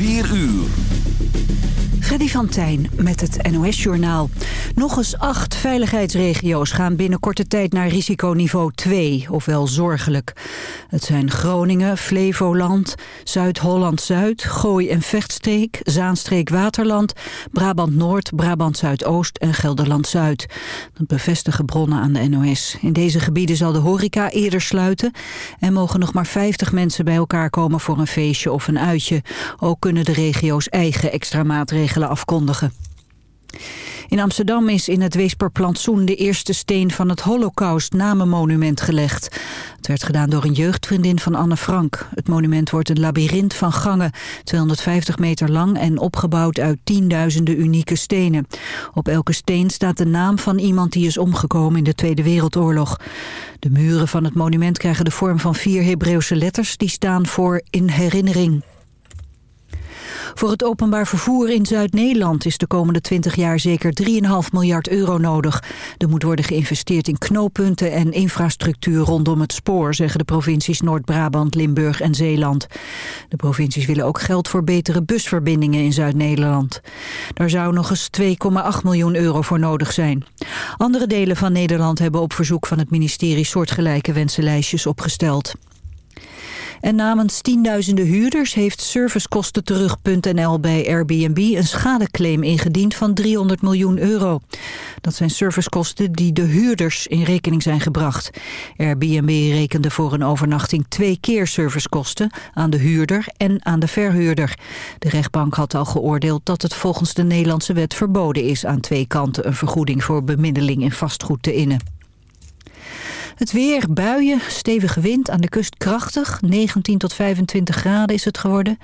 4 uur. Freddy van Tijn met het NOS-journaal. Nog eens acht veiligheidsregio's gaan binnen korte tijd naar risiconiveau 2, ofwel zorgelijk. Het zijn Groningen, Flevoland, Zuid-Holland-Zuid, Gooi- en Vechtstreek, Zaanstreek-Waterland, Brabant-Noord, Brabant-Zuidoost en Gelderland-Zuid. Dat bevestigen bronnen aan de NOS. In deze gebieden zal de horeca eerder sluiten en mogen nog maar 50 mensen bij elkaar komen voor een feestje of een uitje. Ook kunnen de regio's eigen extra maatregelen afkondigen. In Amsterdam is in het Weesperplantsoen de eerste steen van het Holocaust-namenmonument gelegd. Het werd gedaan door een jeugdvriendin van Anne Frank. Het monument wordt een labyrint van gangen, 250 meter lang en opgebouwd uit tienduizenden unieke stenen. Op elke steen staat de naam van iemand die is omgekomen in de Tweede Wereldoorlog. De muren van het monument krijgen de vorm van vier Hebreeuwse letters die staan voor in herinnering. Voor het openbaar vervoer in Zuid-Nederland is de komende 20 jaar zeker 3,5 miljard euro nodig. Er moet worden geïnvesteerd in knooppunten en infrastructuur rondom het spoor, zeggen de provincies Noord-Brabant, Limburg en Zeeland. De provincies willen ook geld voor betere busverbindingen in Zuid-Nederland. Daar zou nog eens 2,8 miljoen euro voor nodig zijn. Andere delen van Nederland hebben op verzoek van het ministerie soortgelijke wensenlijstjes opgesteld. En namens tienduizenden huurders heeft servicekostenterug.nl bij Airbnb een schadeclaim ingediend van 300 miljoen euro. Dat zijn servicekosten die de huurders in rekening zijn gebracht. Airbnb rekende voor een overnachting twee keer servicekosten aan de huurder en aan de verhuurder. De rechtbank had al geoordeeld dat het volgens de Nederlandse wet verboden is aan twee kanten een vergoeding voor bemiddeling in vastgoed te innen. Het weer, buien, stevige wind, aan de kust krachtig. 19 tot 25 graden is het geworden.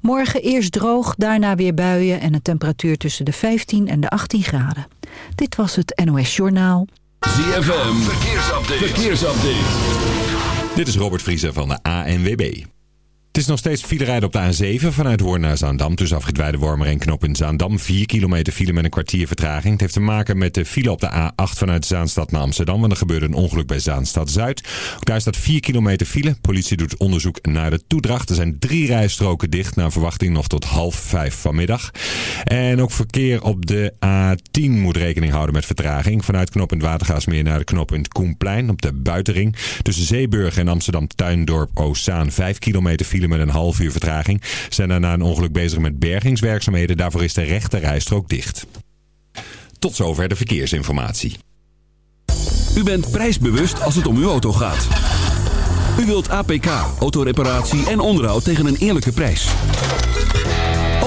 Morgen eerst droog, daarna weer buien en een temperatuur tussen de 15 en de 18 graden. Dit was het NOS Journaal. ZFM, verkeersupdate. verkeersupdate. Dit is Robert Vriezer van de ANWB. Het is nog steeds file rijden op de A7 vanuit Hoorn naar Zaandam. Tussen afrit Wormer en Knop in Zaandam. 4 kilometer file met een kwartier vertraging. Het heeft te maken met de file op de A8 vanuit Zaanstad naar Amsterdam. Want er gebeurde een ongeluk bij Zaanstad-Zuid. Ook daar staat 4 kilometer file. Politie doet onderzoek naar de toedracht. Er zijn drie rijstroken dicht. Naar verwachting nog tot half vijf vanmiddag. En ook verkeer op de A10 moet rekening houden met vertraging. Vanuit knooppunt Watergaasmeer naar de knooppunt Koenplein op de buitenring. Tussen Zeeburg en Amsterdam-Tuindorp Oostzaan 5 kilometer file met een half uur vertraging. Zijn daarna een ongeluk bezig met bergingswerkzaamheden. Daarvoor is de rechte rijstrook dicht. Tot zover de verkeersinformatie. U bent prijsbewust als het om uw auto gaat. U wilt APK, autoreparatie en onderhoud tegen een eerlijke prijs.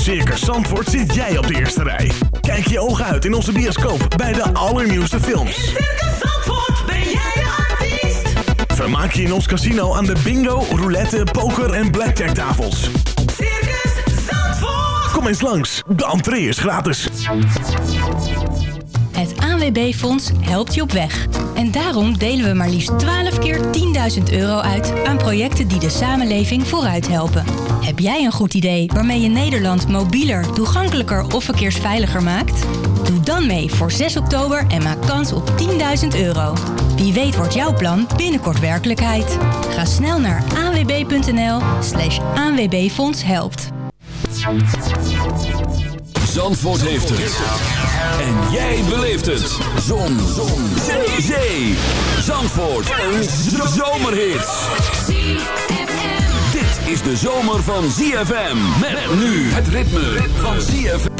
Circus Zandvoort zit jij op de eerste rij. Kijk je ogen uit in onze bioscoop bij de allernieuwste films. In Circus Zandvoort ben jij de artiest. Vermaak je in ons casino aan de bingo, roulette, poker en blackjack tafels. Circus Zandvoort. Kom eens langs, de entree is gratis. Het ANWB-fonds helpt je op weg. En daarom delen we maar liefst 12 keer 10.000 euro uit aan projecten die de samenleving vooruit helpen. Heb jij een goed idee waarmee je Nederland mobieler, toegankelijker of verkeersveiliger maakt? Doe dan mee voor 6 oktober en maak kans op 10.000 euro. Wie weet wordt jouw plan binnenkort werkelijkheid. Ga snel naar anwb.nl slash ANWB-fonds helpt. Zandvoort heeft het. En jij beleeft het. Zon. Zon. Zee. Zandvoort. Een zomerhit. Is de zomer van ZFM. Met nu het ritme van ZFM.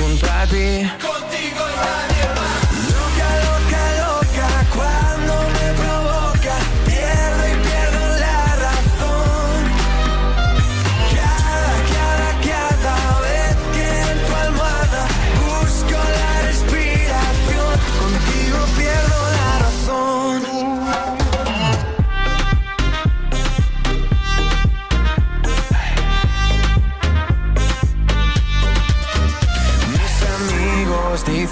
spuntati. Contigo stati.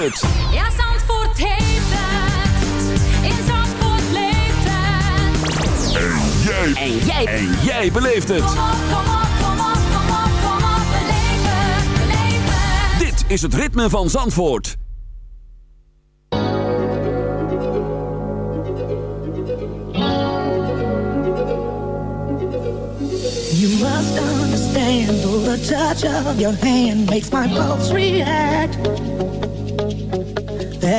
Het. Ja, Zandvoort heeft het. In Zandvoort leeft het. En jij. En jij. En jij beleeft het. Kom op, kom op, kom op, kom op, kom op. Beleef het, beleef het. Dit is het ritme van Zandvoort. You must understand, though the touch of your hand makes my pulse react.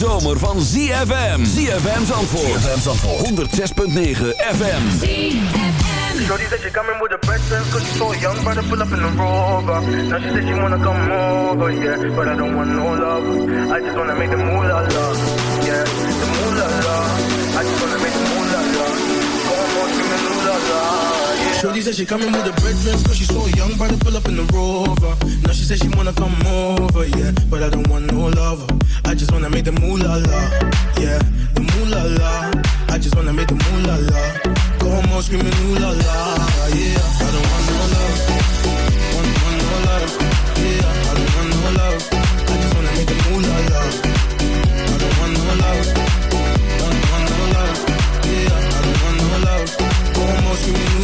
Zomer van ZFM. ZFM Zandvoort. ZFM Zandvoort. 106.9 FM. Shorty said she coming with a breakfast Cause she's so young, but I pull up in the rover Now she said she wanna come over, yeah But I don't want no love I just wanna make the moolah la Yeah, the moolah la I just wanna make the moolah la Go on, more screaming moolah la yeah. Shorty said she coming with a bread dress Cause she's so young, but I pull up in the rover. Now she said she wanna come over, yeah But I don't want no lover. I just wanna make the moolah la Yeah, the moolah la I just wanna make the moolah la Go home all screaming ooh la la Yeah, I don't want no love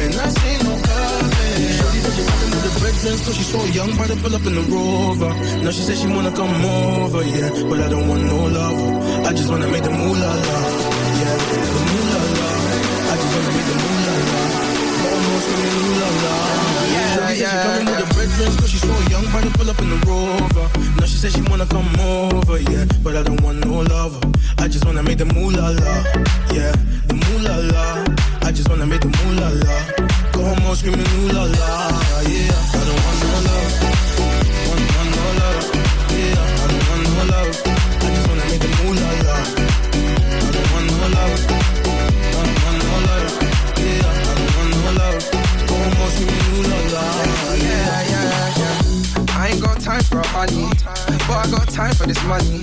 When I say no coffee Shorty said she the bread dress Cause she's so young, I pull up in the rover. Now she said she wanna come over, yeah But I don't want no love. I just wanna make the moolah la Yeah, the moolah la I just wanna make the moolah la Almost the moolah la Yeah, said she coming with the bread dress Cause she's so young, I pull up in the rover. Now she said she wanna come over, yeah But I don't want no lover I just wanna make the moolah la. Yeah, the moolah la. I just wanna make the moolah la. Go home screaming ooh la. La Yeah, I don't want no love. Want, want no love. Yeah, I don't want no love. I just wanna make the moolah la. I don't want no love. Want, want no love. Yeah, I don't want no love. Go home screaming ooh la. La Yeah, yeah, yeah. I ain't got time for a honey, but I got time for this money.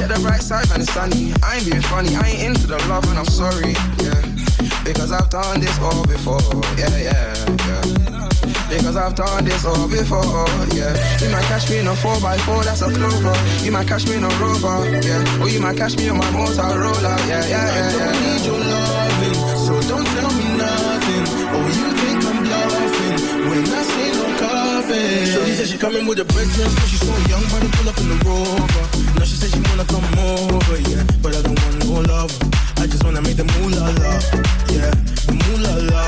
Check the bright side when it's sunny. I ain't being funny, I ain't into the love and I'm sorry, yeah. Because I've done this all before, yeah, yeah, yeah. Because I've done this all before, yeah. You might catch me in a 4x4, that's a clover. You might catch me in a rover, yeah. Or you might catch me on my Motorola, yeah, yeah, yeah. I don't coffee. Shorty said she coming with a dress, cause she's so young, but pull up in the rover. Now she said she wanna come over, yeah, but I don't want no lover. I just wanna make the moolah la, yeah, the moolah la.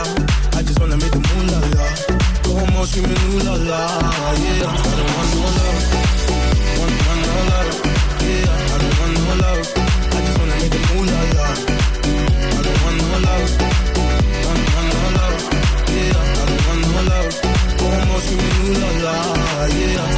I just wanna make the moolah la. Go home all screaming ooh la la, yeah. I don't want no love, no love, yeah. I don't want no love. I just wanna make the moolah la. I don't want love, yeah, yeah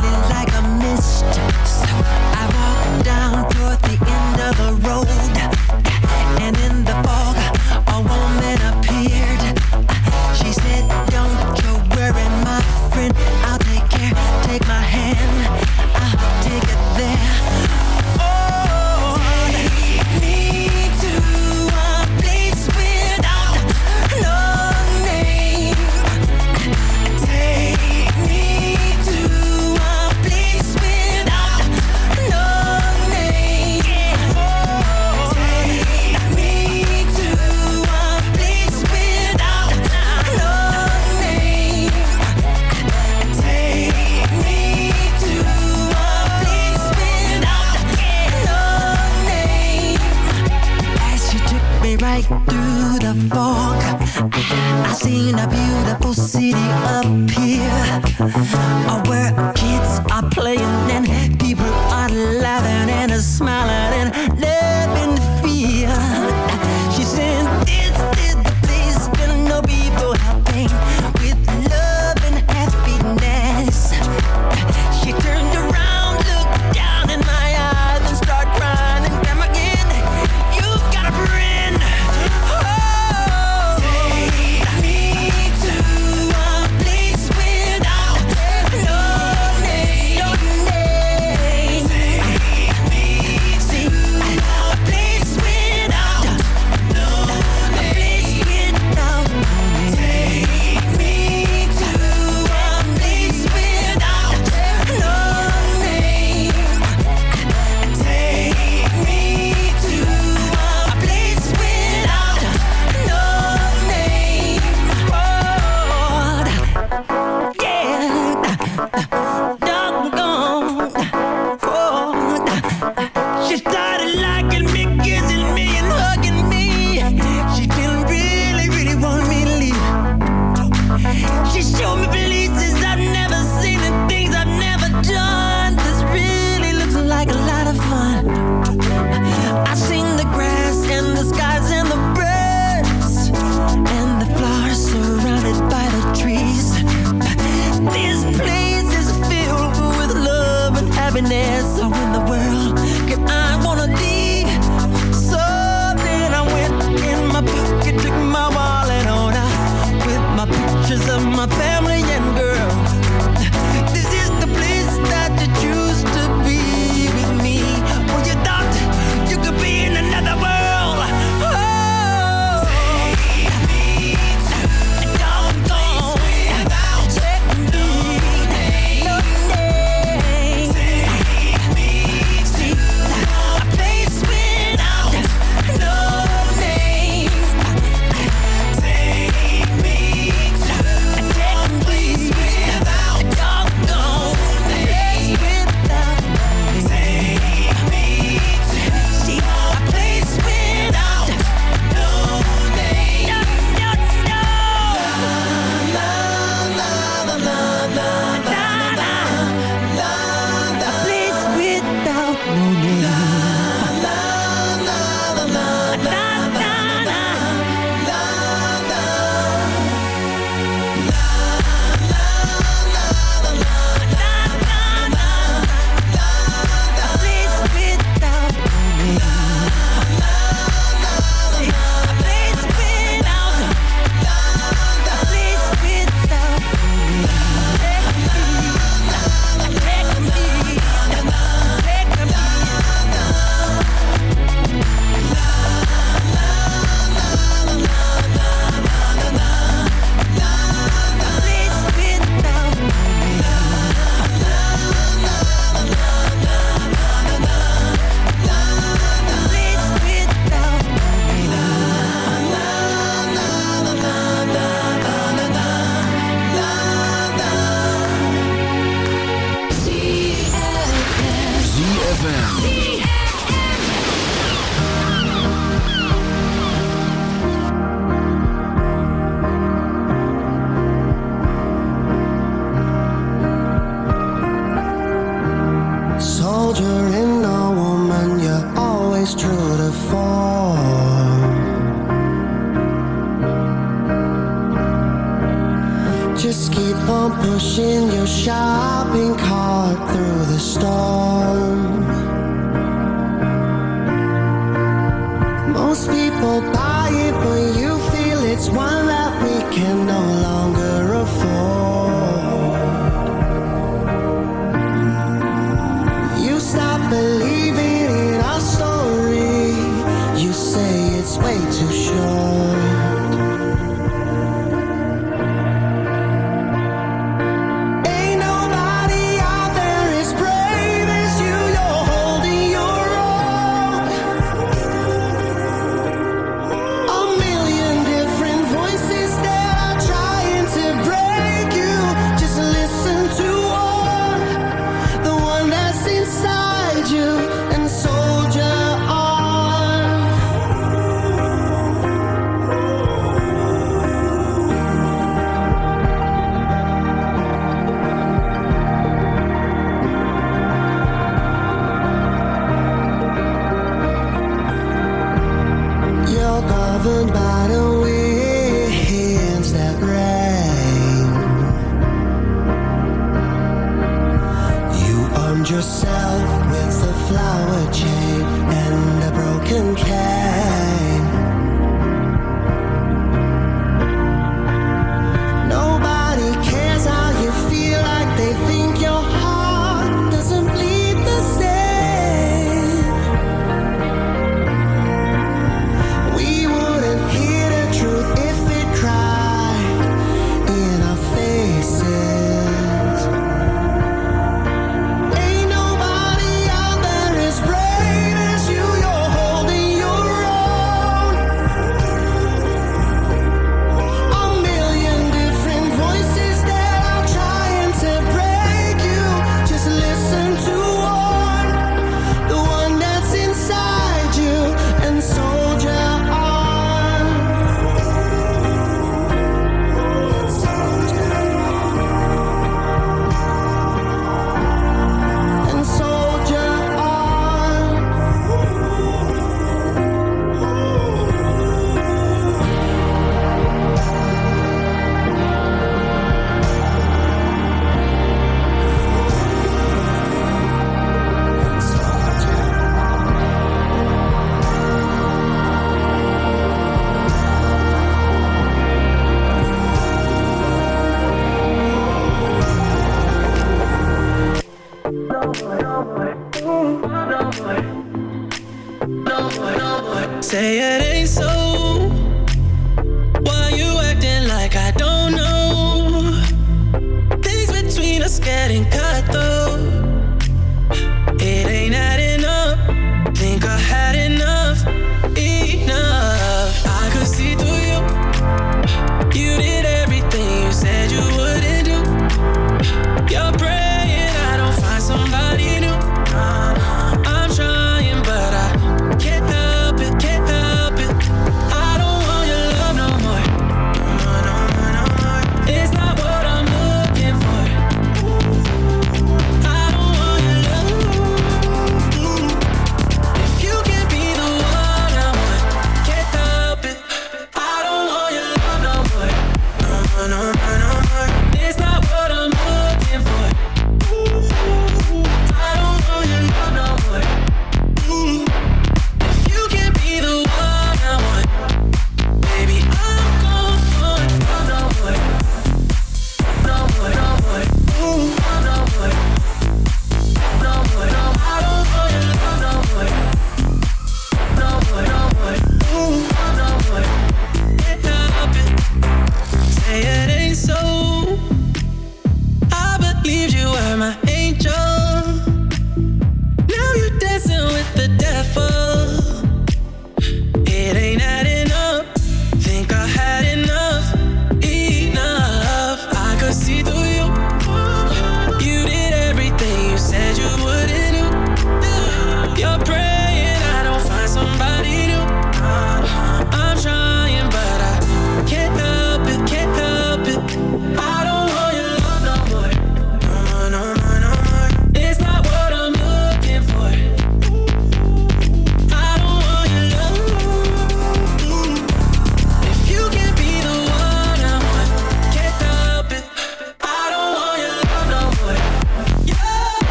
feelings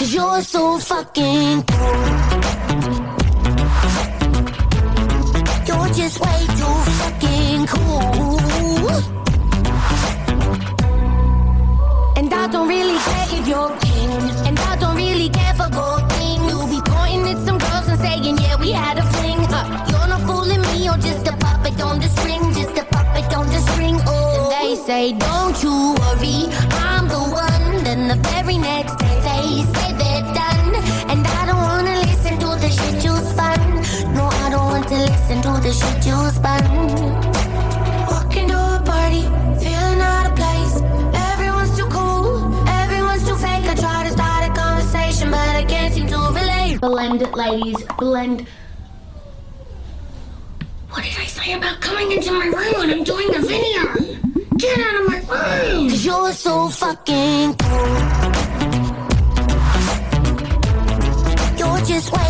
Cause you're so fucking cool. You're just way too fucking cool. And I don't really care if you're king. And I don't really care for gold thing. You'll be pointing at some girls and saying, yeah, we had a fling. Huh. You're not fooling me, you're just a puppet on the string. Just a puppet on the string. Oh, and they say, don't you worry, I'm the one. Then the very next day they say they're done. And I don't wanna listen to the shit you spun. No, I don't want to listen to the shit you spun. Walk into a party, feeling out of place. Everyone's too cool, everyone's too fake. I try to start a conversation, but I can't seem to relate. Blend it, ladies, blend. What did I say about coming into my room when I'm doing a video? Get out of my! Cause you're so fucking cool. You're just way